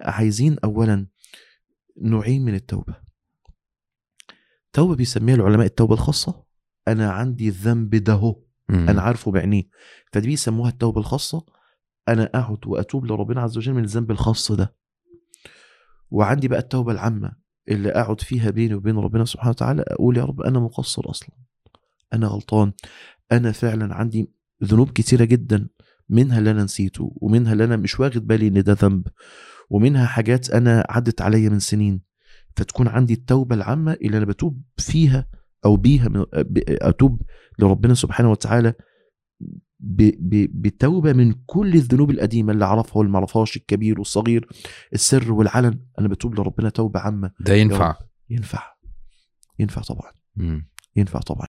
عايزين اولا نوعين من التوبة. توبة بيسميها العلماء التوبة الخاصة. أنا عندي الذنب ده هو. أنا عارفه بعينيه. فدي بيسموها التوبة الخاصة. أنا اقعد وأتوب لربنا عز وجل من الذنب الخاص ده. وعندي بقى التوبة العامة اللي أقعد فيها بيني وبين ربنا سبحانه وتعالى. أقول يا رب أنا مقصر أصلا. أنا غلطان. أنا فعلا عندي ذنوب كتيرة جدا منها اللي أنا نسيته ومنها اللي أنا مش واخد بالي إن ده ذنب. ومنها حاجات أنا عدت عليا من سنين. فتكون عندي التوبة العامة اللي أنا بتوب فيها أو بيها أتوب لربنا سبحانه وتعالى ب- ب- بتوبة من كل الذنوب القديمة اللي أعرفها واللي ما اعرفهاش الكبير والصغير السر والعلن. أنا بتوب لربنا توبة عامة. ده ينفع. ينفع. ينفع طبعا. مم. ينفع طبعا.